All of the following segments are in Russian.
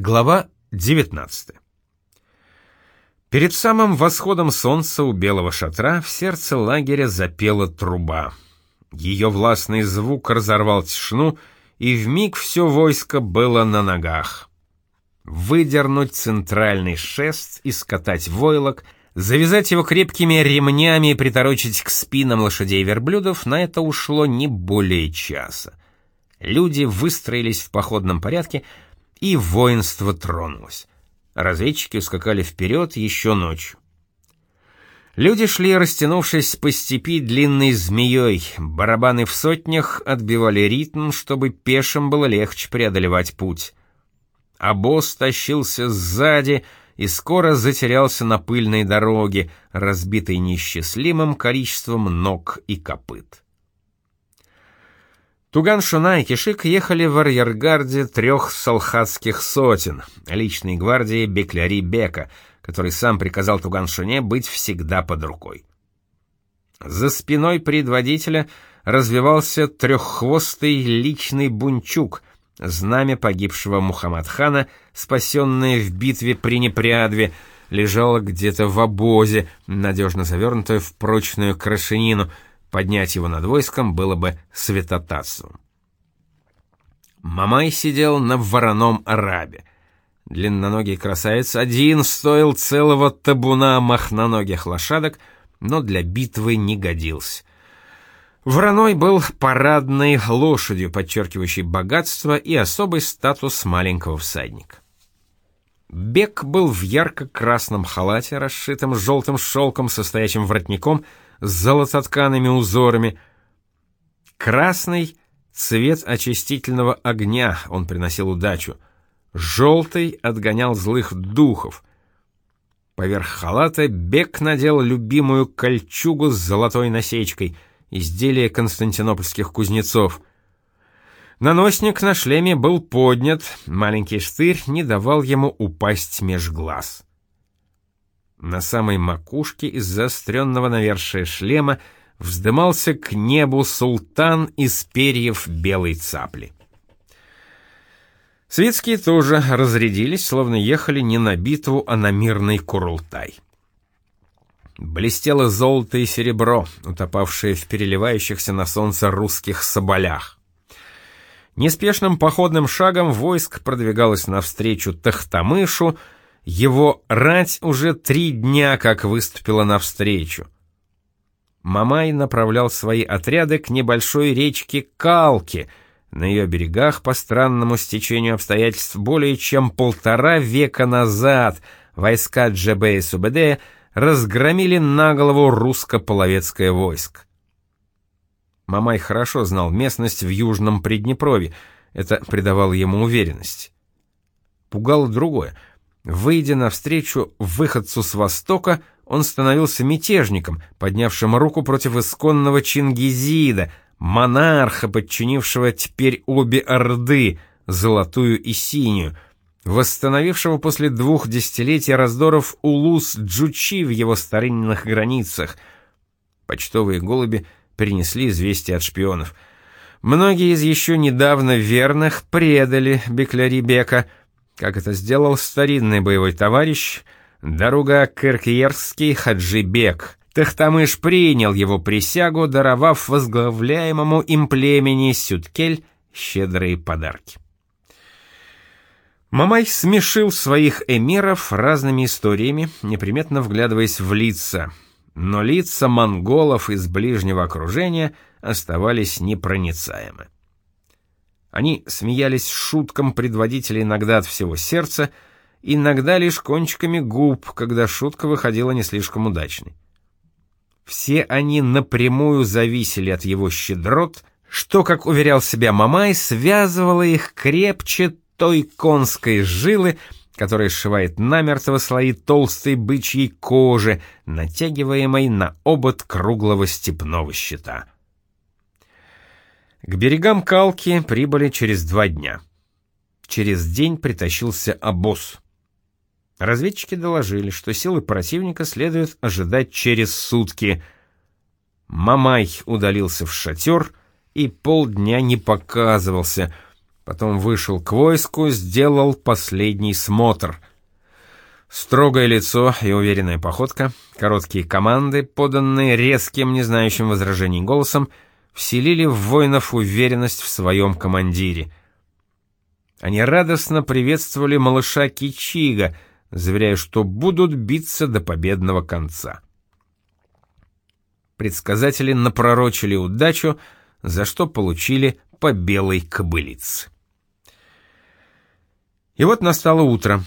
Глава 19. Перед самым восходом солнца у белого шатра в сердце лагеря запела труба. Ее властный звук разорвал тишину, и вмиг все войско было на ногах. Выдернуть центральный шест и скатать войлок, завязать его крепкими ремнями и приторочить к спинам лошадей верблюдов, на это ушло не более часа. Люди выстроились в походном порядке, и воинство тронулось. Разведчики ускакали вперед еще ночью. Люди шли, растянувшись по степи длинной змеей, барабаны в сотнях отбивали ритм, чтобы пешим было легче преодолевать путь. А тащился сзади и скоро затерялся на пыльной дороге, разбитой несчастливым количеством ног и копыт. Туган-Шуна и Кишик ехали в арьергарде трех салхатских сотен, личной гвардии Бекляри Бека, который сам приказал Туган-Шуне быть всегда под рукой. За спиной предводителя развивался треххвостый личный бунчук, знамя погибшего Мухаммад-хана, спасенное в битве при Непрядве, лежало где-то в обозе, надежно завернутое в прочную крашенину — Поднять его над войском было бы святотатством. Мамай сидел на вороном арабе. Длинноногий красавец один стоил целого табуна махноногих лошадок, но для битвы не годился. Вороной был парадной лошадью, подчеркивающей богатство и особый статус маленького всадника. Бек был в ярко-красном халате, расшитом желтым шелком со стоячим воротником, с золототкаными узорами. Красный — цвет очистительного огня, он приносил удачу. Желтый отгонял злых духов. Поверх халата Бек надел любимую кольчугу с золотой насечкой, изделие константинопольских кузнецов. Наносник на шлеме был поднят, маленький штырь не давал ему упасть меж глаз. На самой макушке из заостренного навершия шлема вздымался к небу султан из перьев белой цапли. Светские тоже разрядились, словно ехали не на битву, а на мирный Курултай. Блестело золото и серебро, утопавшие в переливающихся на солнце русских соболях. Неспешным походным шагом войск продвигалось навстречу Тахтамышу, его рать уже три дня как выступила навстречу. Мамай направлял свои отряды к небольшой речке Калки. На ее берегах, по странному стечению обстоятельств, более чем полтора века назад войска Джебе и Субеде разгромили на голову русско-половецкое войско. Мамай хорошо знал местность в Южном Приднепровье, это придавало ему уверенность. Пугало другое — Выйдя навстречу выходцу с востока, он становился мятежником, поднявшим руку против исконного Чингизида, монарха, подчинившего теперь обе орды, золотую и синюю, восстановившего после двух десятилетий раздоров улус Джучи в его старинных границах. Почтовые голуби принесли известия от шпионов. Многие из еще недавно верных предали Бекляри Бека — как это сделал старинный боевой товарищ, Даруга Кыркьерский Хаджибек. Тахтамыш принял его присягу, даровав возглавляемому им племени Сюткель щедрые подарки. Мамай смешил своих эмиров разными историями, неприметно вглядываясь в лица, но лица монголов из ближнего окружения оставались непроницаемы. Они смеялись шуткам предводителя иногда от всего сердца, иногда лишь кончиками губ, когда шутка выходила не слишком удачной. Все они напрямую зависели от его щедрот, что, как уверял себя Мамай, связывало их крепче той конской жилы, которая сшивает намертво слои толстой бычьей кожи, натягиваемой на обод круглого степного щита. К берегам Калки прибыли через два дня. Через день притащился обоз. Разведчики доложили, что силы противника следует ожидать через сутки. Мамай удалился в шатер и полдня не показывался. потом вышел к войску, сделал последний смотр. Строгое лицо и уверенная походка, короткие команды, поданные резким, не знающим возражений голосом, вселили в воинов уверенность в своем командире. Они радостно приветствовали малыша Кичига, заверяя, что будут биться до победного конца. Предсказатели напророчили удачу, за что получили по белой кобылице. И вот настало утро.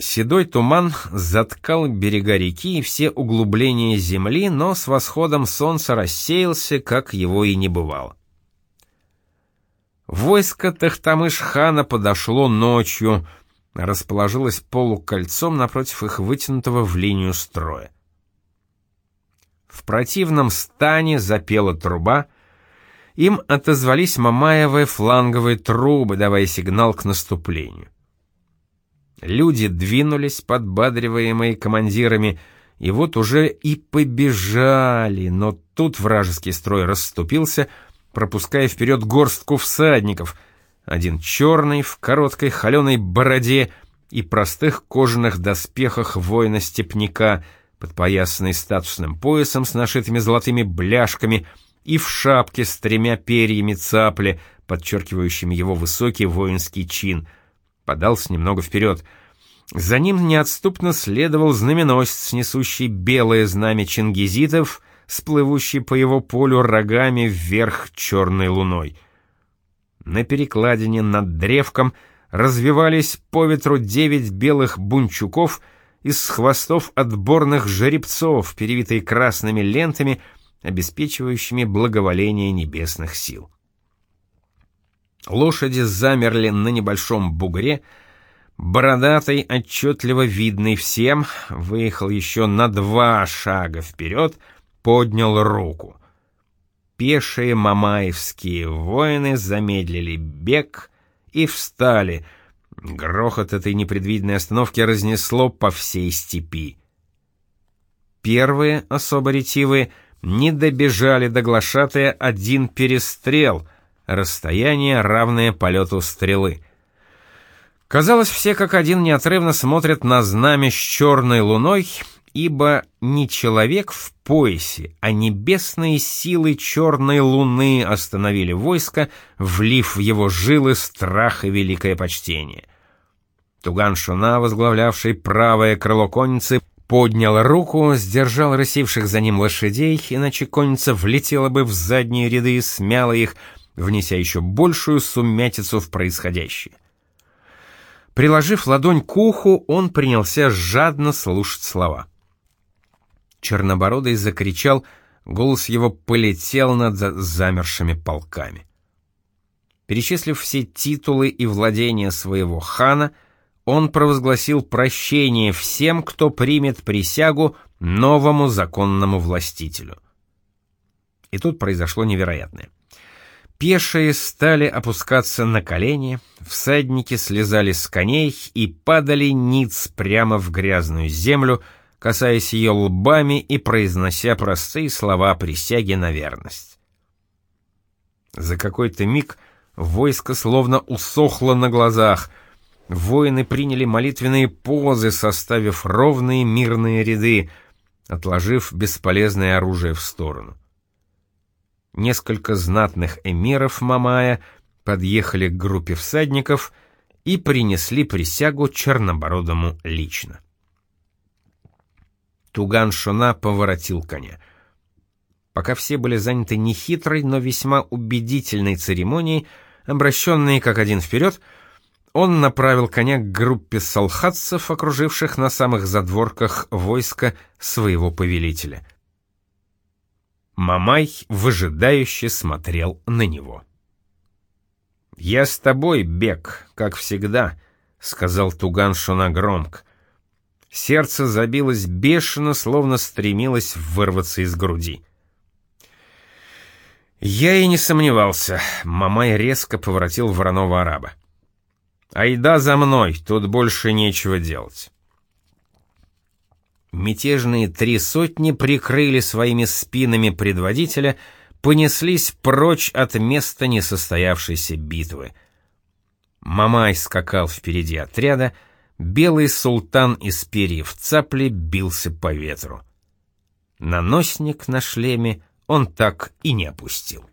Седой туман заткал берега реки и все углубления земли, но с восходом солнца рассеялся, как его и не бывало. Войско Тахтамыш-хана подошло ночью, расположилось полукольцом напротив их вытянутого в линию строя. В противном стане запела труба, им отозвались Мамаевые фланговые трубы, давая сигнал к наступлению. Люди двинулись, подбадриваемые командирами, и вот уже и побежали, но тут вражеский строй расступился, пропуская вперед горстку всадников, один черный, в короткой холеной бороде и простых кожаных доспехах воина-степняка, подпоясанный статусным поясом с нашитыми золотыми бляшками и в шапке с тремя перьями цапли, подчеркивающими его высокий воинский чин — подался немного вперед. За ним неотступно следовал знаменосец, несущий белое знамя чингизитов, сплывущий по его полю рогами вверх черной луной. На перекладине над древком развивались по ветру девять белых бунчуков из хвостов отборных жеребцов, перевитые красными лентами, обеспечивающими благоволение небесных сил. Лошади замерли на небольшом бугре. Бородатый, отчетливо видный всем, выехал еще на два шага вперед, поднял руку. Пешие мамаевские воины замедлили бег и встали. Грохот этой непредвиденной остановки разнесло по всей степи. Первые, особо ретивые, не добежали до глашатая один перестрел — расстояние, равное полету стрелы. Казалось, все как один неотрывно смотрят на знамя с черной луной, ибо не человек в поясе, а небесные силы черной луны остановили войско, влив в его жилы страх и великое почтение. Туган Шуна, возглавлявший правое крыло конницы, поднял руку, сдержал рысивших за ним лошадей, иначе конница влетела бы в задние ряды и смяла их, внеся еще большую сумятицу в происходящее. Приложив ладонь к уху, он принялся жадно слушать слова. Чернобородый закричал, голос его полетел над замершими полками. Перечислив все титулы и владения своего хана, он провозгласил прощение всем, кто примет присягу новому законному властителю. И тут произошло невероятное. Пешие стали опускаться на колени, всадники слезали с коней и падали ниц прямо в грязную землю, касаясь ее лбами и произнося простые слова присяги на верность. За какой-то миг войско словно усохло на глазах. Воины приняли молитвенные позы, составив ровные мирные ряды, отложив бесполезное оружие в сторону. Несколько знатных эмиров Мамая подъехали к группе всадников и принесли присягу Чернобородому лично. Туган Шуна поворотил коня. Пока все были заняты нехитрой, но весьма убедительной церемонией, обращенные как один вперед, он направил коня к группе салхатцев, окруживших на самых задворках войска своего повелителя — Мамай выжидающе смотрел на него. «Я с тобой, Бек, как всегда», — сказал Туган Шуна громко. Сердце забилось бешено, словно стремилось вырваться из груди. Я и не сомневался. Мамай резко поворотил вороного араба. «Айда за мной, тут больше нечего делать». Мятежные три сотни прикрыли своими спинами предводителя, понеслись прочь от места несостоявшейся битвы. Мамай скакал впереди отряда, белый султан из перьев цапли бился по ветру. Наносник на шлеме он так и не опустил.